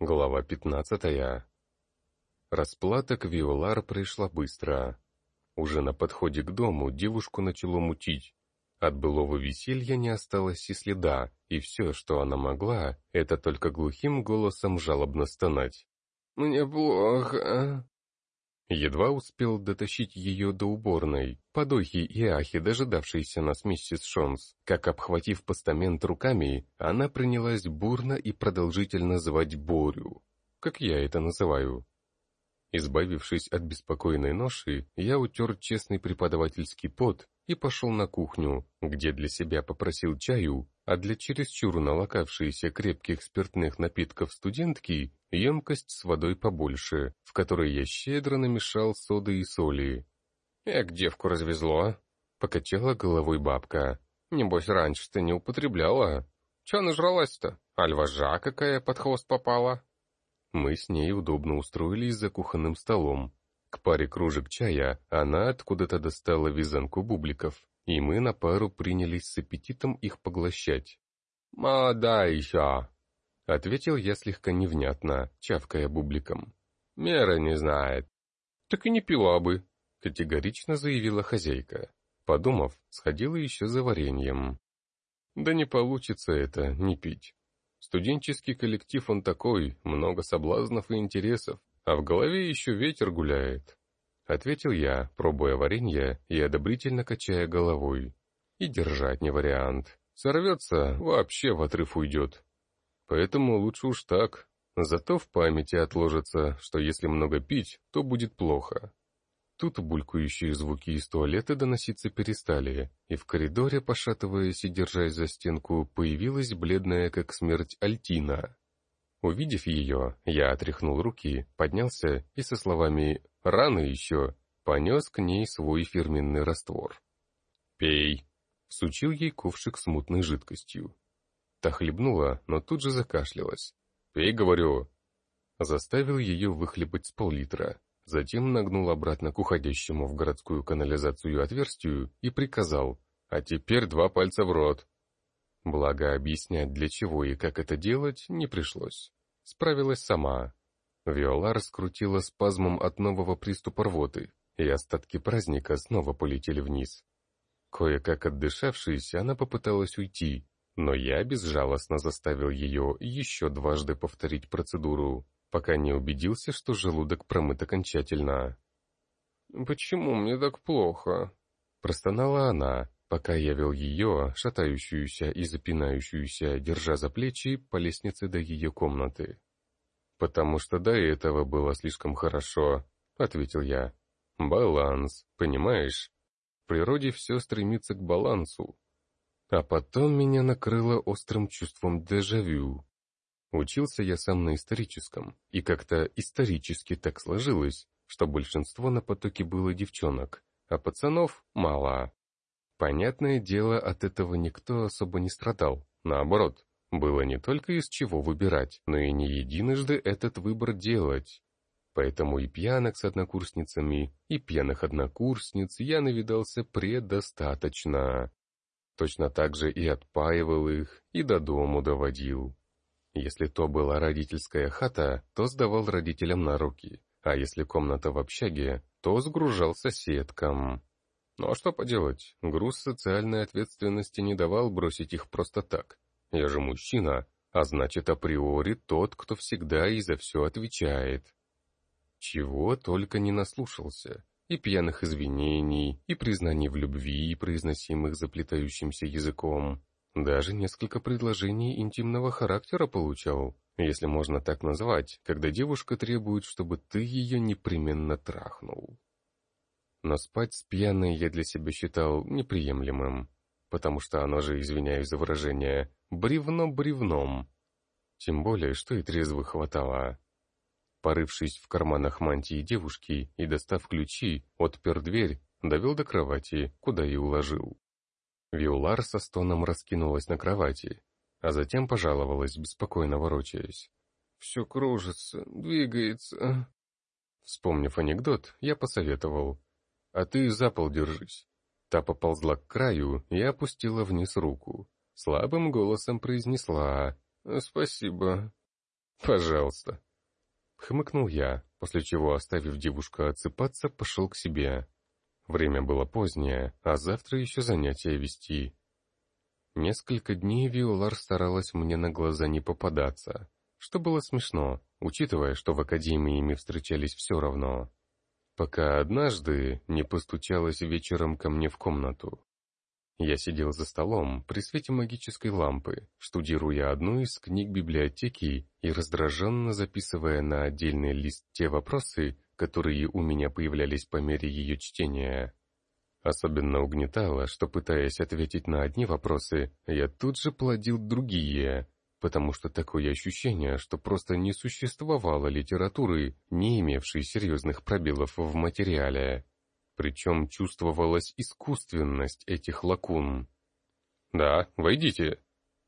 Глава пятнадцатая. Расплата к Виолар пришла быстро. Уже на подходе к дому девушку начало мутить. От былого веселья не осталось и следа, и все, что она могла, это только глухим голосом жалобно стонать. «Мне плохо». Едва успел дотащить ее до уборной, подохи и ахи, дожидавшейся нас миссис Шонс, как, обхватив постамент руками, она принялась бурно и продолжительно звать Борю, как я это называю. Избавившись от беспокойной ноши, я утер честный преподавательский пот и пошел на кухню, где для себя попросил чаю, а для чересчур налокавшиеся крепких спиртных напитков студентки емкость с водой побольше, в которой я щедро намешал соды и соли. «Эк, девку развезло!» — покачала головой бабка. «Небось, раньше ты не употребляла. Че нажралась-то? Альважа какая под хвост попала?» Мы с ней удобно устроились за кухонным столом. К паре кружек чая она откуда-то достала вязанку бубликов, и мы на пару принялись с аппетитом их поглощать. «Молодая еще!» — ответил я слегка невнятно, чавкая бубликом. «Мера не знает». «Так и не пила бы», — категорично заявила хозяйка. Подумав, сходила еще за вареньем. «Да не получится это, не пить. Студенческий коллектив он такой, много соблазнов и интересов, а в голове еще ветер гуляет. Ответил я, пробуя варенье и одобрительно качая головой. И держать не вариант. Сорвется, вообще в отрыв уйдет. Поэтому лучше уж так. Зато в памяти отложится, что если много пить, то будет плохо. Тут булькающие звуки из туалета доноситься перестали, и в коридоре, пошатываясь и держась за стенку, появилась бледная как смерть Альтина. Увидев ее, я отряхнул руки, поднялся и со словами «рано еще» понес к ней свой фирменный раствор. «Пей!» — всучил ей ковшик с мутной жидкостью. Та хлебнула, но тут же закашлялась. «Пей, говорю!» Заставил ее выхлебать с пол-литра, Затем нагнул обратно к уходящему в городскую канализацию отверстию и приказал «А теперь два пальца в рот». Благо, объяснять для чего и как это делать не пришлось. Справилась сама. Виола раскрутила спазмом от нового приступа рвоты, и остатки праздника снова полетели вниз. Кое-как отдышавшись, она попыталась уйти, но я безжалостно заставил ее еще дважды повторить процедуру пока не убедился, что желудок промыт окончательно. «Почему мне так плохо?» Простонала она, пока я вел ее, шатающуюся и запинающуюся, держа за плечи, по лестнице до ее комнаты. «Потому что до этого было слишком хорошо», — ответил я. «Баланс, понимаешь? В природе все стремится к балансу». А потом меня накрыло острым чувством дежавю. Учился я сам на историческом, и как-то исторически так сложилось, что большинство на потоке было девчонок, а пацанов мало. Понятное дело, от этого никто особо не страдал, наоборот, было не только из чего выбирать, но и не единожды этот выбор делать. Поэтому и пьянок с однокурсницами, и пьяных однокурсниц я навидался предостаточно. Точно так же и отпаивал их, и до дому доводил. Если то была родительская хата, то сдавал родителям на руки, а если комната в общаге, то сгружал соседкам. Ну а что поделать, груз социальной ответственности не давал бросить их просто так. Я же мужчина, а значит априори тот, кто всегда и за все отвечает. Чего только не наслушался. И пьяных извинений, и признаний в любви, произносимых заплетающимся языком, даже несколько предложений интимного характера получал, если можно так назвать, когда девушка требует, чтобы ты ее непременно трахнул. Но спать с пьяной я для себя считал неприемлемым, потому что оно же, извиняюсь за выражение, бревно бревном. Тем более, что и трезво хватало. Порывшись в карманах мантии девушки и достав ключи, отпер дверь, довел до кровати, куда и уложил. Виулар со стоном раскинулась на кровати, а затем пожаловалась, беспокойно ворочаясь. «Все кружится, двигается». Вспомнив анекдот, я посоветовал. «А ты за пол держись». Та поползла к краю и опустила вниз руку. Слабым голосом произнесла «Спасибо». Пожалуйста. Хмыкнул я, после чего, оставив девушку отсыпаться, пошел к себе. Время было позднее, а завтра еще занятия вести. Несколько дней Виолар старалась мне на глаза не попадаться, что было смешно, учитывая, что в академии мы встречались все равно. Пока однажды не постучалась вечером ко мне в комнату. Я сидел за столом при свете магической лампы, штудируя одну из книг библиотеки и раздраженно записывая на отдельный лист те вопросы, которые у меня появлялись по мере ее чтения. Особенно угнетало, что, пытаясь ответить на одни вопросы, я тут же плодил другие, потому что такое ощущение, что просто не существовало литературы, не имевшей серьезных пробелов в материале. Причем чувствовалась искусственность этих лакун. «Да, войдите!»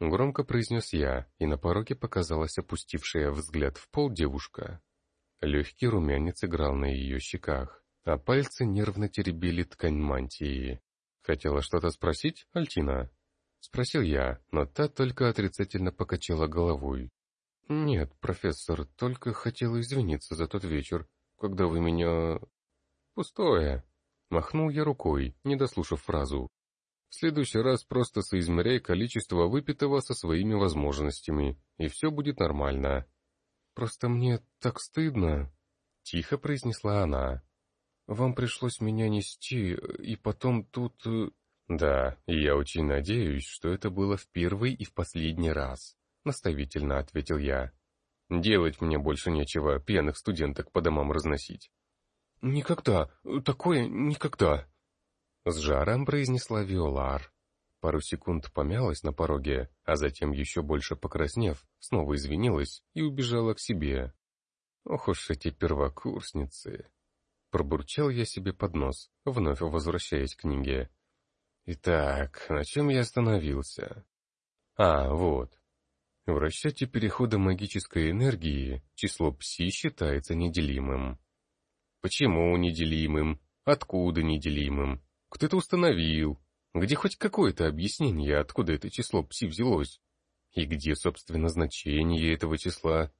Громко произнес я, и на пороге показалась опустившая взгляд в пол девушка. Легкий румянец играл на ее щеках, а пальцы нервно теребили ткань мантии. «Хотела что-то спросить, Альтина?» Спросил я, но та только отрицательно покачала головой. «Нет, профессор, только хотела извиниться за тот вечер, когда вы меня...» «Пустое», Махнул я рукой, не дослушав фразу. В следующий раз просто соизмеряй количество выпитого со своими возможностями, и все будет нормально. Просто мне так стыдно, — тихо произнесла она. Вам пришлось меня нести, и потом тут... Э, да, я очень надеюсь, что это было в первый и в последний раз, — наставительно ответил я. Делать мне больше нечего, пьяных студенток по домам разносить. «Никогда! Такое никогда!» С жаром произнесла Виолар. Пару секунд помялась на пороге, а затем, еще больше покраснев, снова извинилась и убежала к себе. «Ох уж эти первокурсницы!» Пробурчал я себе под нос, вновь возвращаясь к книге. «Итак, на чем я остановился?» «А, вот. В расчете перехода магической энергии число пси считается неделимым. Почему неделимым? Откуда неделимым? Кто это установил? Где хоть какое-то объяснение, откуда это число пси взялось? И где, собственно, значение этого числа?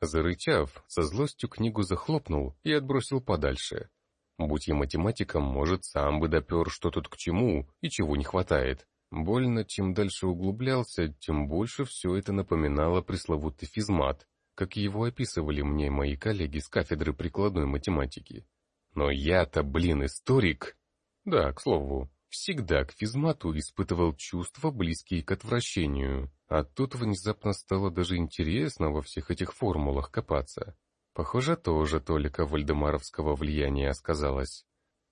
Зарычав, со злостью книгу захлопнул и отбросил подальше. Будь я математиком, может, сам бы допер, что тут к чему и чего не хватает. Больно, чем дальше углублялся, тем больше все это напоминало пресловутый физмат, как его описывали мне мои коллеги с кафедры прикладной математики. Но я-то, блин, историк. Да, к слову, всегда к физмату испытывал чувства, близкие к отвращению, а тут внезапно стало даже интересно во всех этих формулах копаться. Похоже, тоже толика вальдемаровского влияния сказалось.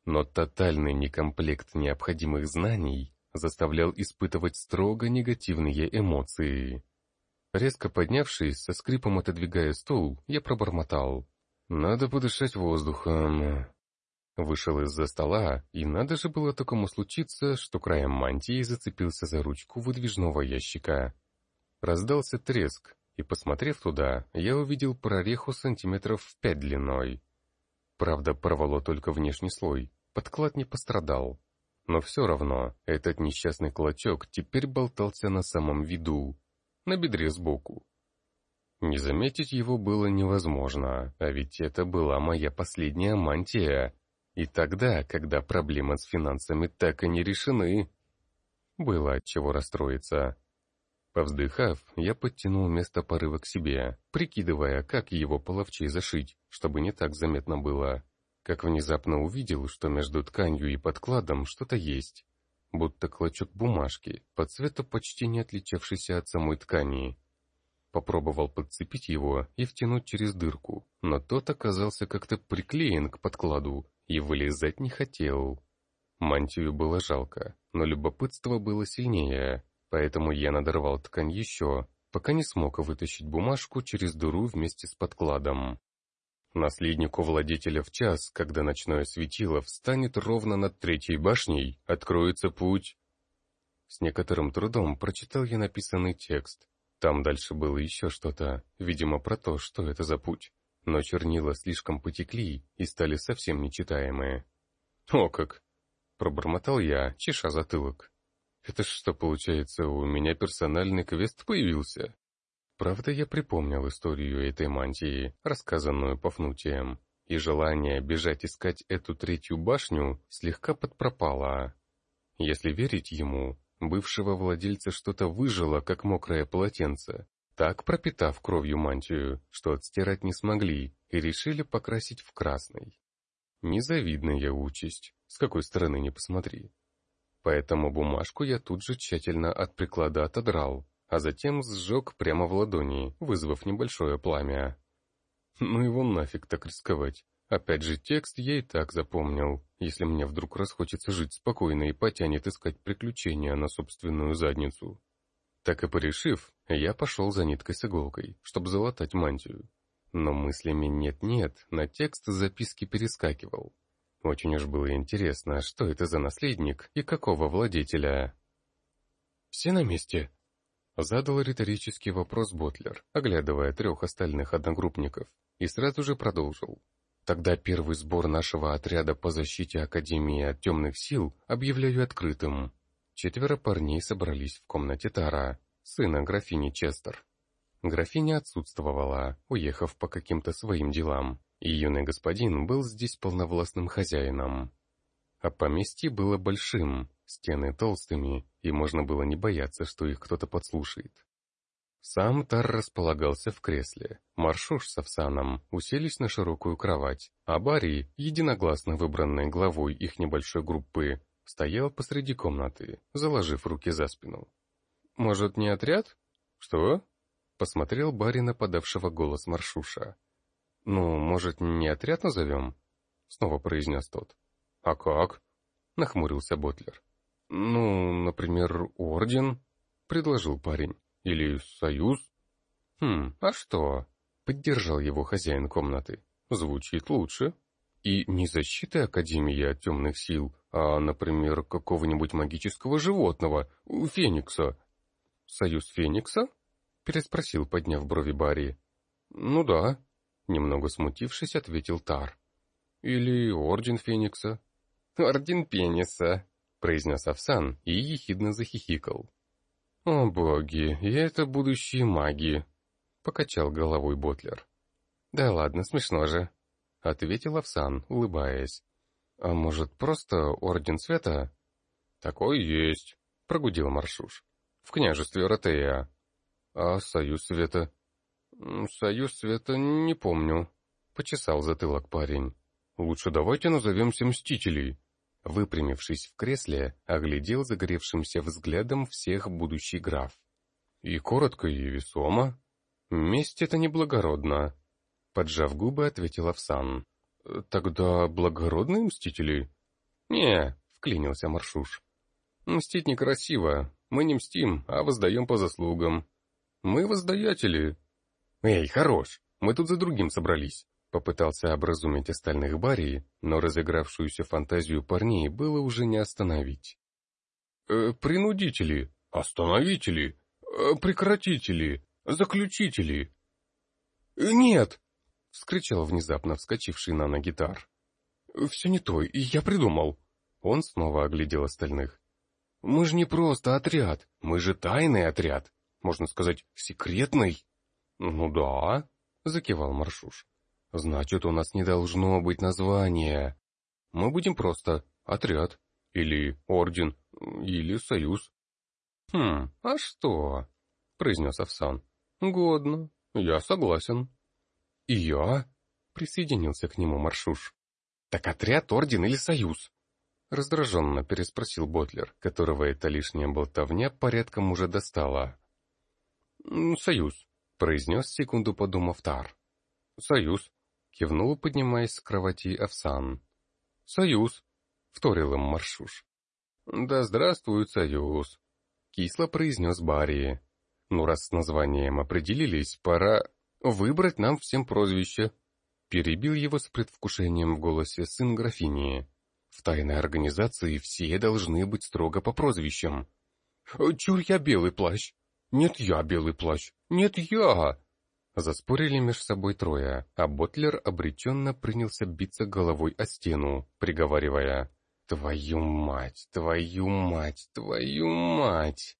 Но тотальный некомплект необходимых знаний заставлял испытывать строго негативные эмоции. Резко поднявшись, со скрипом отодвигая стул, я пробормотал. «Надо подышать воздухом». Вышел из-за стола, и надо же было такому случиться, что краем мантии зацепился за ручку выдвижного ящика. Раздался треск, и, посмотрев туда, я увидел прореху сантиметров в пять длиной. Правда, порвало только внешний слой, подклад не пострадал. Но все равно, этот несчастный клочок теперь болтался на самом виду, на бедре сбоку. Не заметить его было невозможно, а ведь это была моя последняя мантия. И тогда, когда проблемы с финансами так и не решены, было от чего расстроиться. Повздыхав, я подтянул место порыва к себе, прикидывая, как его половчей зашить, чтобы не так заметно было. Как внезапно увидел, что между тканью и подкладом что-то есть будто клочок бумажки, по цвету почти не отличавшийся от самой ткани. Попробовал подцепить его и втянуть через дырку, но тот оказался как-то приклеен к подкладу и вылезать не хотел. Мантию было жалко, но любопытство было сильнее, поэтому я надорвал ткань еще, пока не смог вытащить бумажку через дыру вместе с подкладом. Наследнику владетеля в час, когда ночное светило встанет ровно над третьей башней, откроется путь. С некоторым трудом прочитал я написанный текст. Там дальше было еще что-то, видимо, про то, что это за путь. Но чернила слишком потекли и стали совсем нечитаемые. «О как!» — пробормотал я, чеша затылок. «Это что, получается, у меня персональный квест появился?» Правда, я припомнил историю этой мантии, рассказанную Пафнутием, и желание бежать искать эту третью башню слегка подпропало. Если верить ему, бывшего владельца что-то выжило, как мокрое полотенце, так пропитав кровью мантию, что отстирать не смогли и решили покрасить в красный. Незавидная участь, с какой стороны не посмотри. Поэтому бумажку я тут же тщательно от приклада отодрал, а затем сжег прямо в ладони, вызвав небольшое пламя. Ну его нафиг так рисковать. Опять же, текст я и так запомнил, если мне вдруг расхочется жить спокойно и потянет искать приключения на собственную задницу. Так и порешив, я пошел за ниткой с иголкой, чтобы залатать мантию. Но мыслями «нет-нет» на текст записки перескакивал. Очень уж было интересно, что это за наследник и какого владетеля. «Все на месте?» Задал риторический вопрос Ботлер, оглядывая трех остальных одногруппников, и сразу же продолжил. Тогда первый сбор нашего отряда по защите Академии от темных сил объявляю открытым. Четверо парней собрались в комнате Тара, сына графини Честер. Графиня отсутствовала, уехав по каким-то своим делам, и юный господин был здесь полновластным хозяином. А поместье было большим, стены толстыми, и можно было не бояться, что их кто-то подслушает. Сам Тар располагался в кресле. Маршуш с Овсаном уселись на широкую кровать, а Барри, единогласно выбранный главой их небольшой группы, стоял посреди комнаты, заложив руки за спину. «Может, не отряд?» «Что?» — посмотрел Барри на подавшего голос Маршуша. «Ну, может, не отряд назовем?» — снова произнес тот. «А как?» — нахмурился Ботлер. «Ну, например, орден?» — предложил парень. Или союз? Хм, а что? Поддержал его хозяин комнаты. Звучит лучше. И не защита Академии от темных сил, а, например, какого-нибудь магического животного, Феникса. Союз Феникса? Переспросил, подняв брови Барри. Ну да, немного смутившись, ответил Тар. Или Орден Феникса. Орден Пениса, произнес Овсан и ехидно захихикал. «О боги, и это будущие маги!» — покачал головой Ботлер. «Да ладно, смешно же», — ответил Овсан, улыбаясь. «А может, просто Орден Света?» «Такой есть», — прогудел Маршуш. «В княжестве Ротея». «А Союз Света?» «Союз Света не помню», — почесал затылок парень. «Лучше давайте назовемся Мстителей». Выпрямившись в кресле, оглядел загоревшимся взглядом всех будущий граф. И коротко, и весомо. Месть это неблагородно. Поджав губы, ответил Овсан. Тогда благородные мстители? Не, вклинился Маршуш. Мстить некрасиво. Мы не мстим, а воздаем по заслугам. Мы воздаятели. Эй, хорош, мы тут за другим собрались. Попытался образумить остальных Барри, но разыгравшуюся фантазию парней было уже не остановить. «Э, «Принудители, остановители, э, прекратители, заключители». «Э, «Нет!» — вскричал внезапно вскочивший на ноги гитар. «Все не то, я придумал». Он снова оглядел остальных. «Мы же не просто отряд, мы же тайный отряд, можно сказать, секретный». «Ну да», — закивал Маршуш. Значит, у нас не должно быть названия. Мы будем просто отряд, или орден, или союз. Хм, а что? произнес Овсан. Годно, я согласен. И я? Присоединился к нему Маршуш. Так отряд, орден или союз? Раздраженно переспросил Ботлер, которого эта лишняя болтовня порядком уже достала. «Союз», — произнес секунду подумав Тар. «Союз», Кивнул, поднимаясь с кровати Овсан. «Союз!» — вторил им Маршуш. «Да здравствует Союз!» — кисло произнес Барри. «Ну, раз с названием определились, пора выбрать нам всем прозвище». Перебил его с предвкушением в голосе сын графини. «В тайной организации все должны быть строго по прозвищам». «Чур я белый плащ!» «Нет, я белый плащ!» «Нет, я!» Заспорили меж собой трое, а Ботлер обреченно принялся биться головой о стену, приговаривая «Твою мать, твою мать, твою мать!»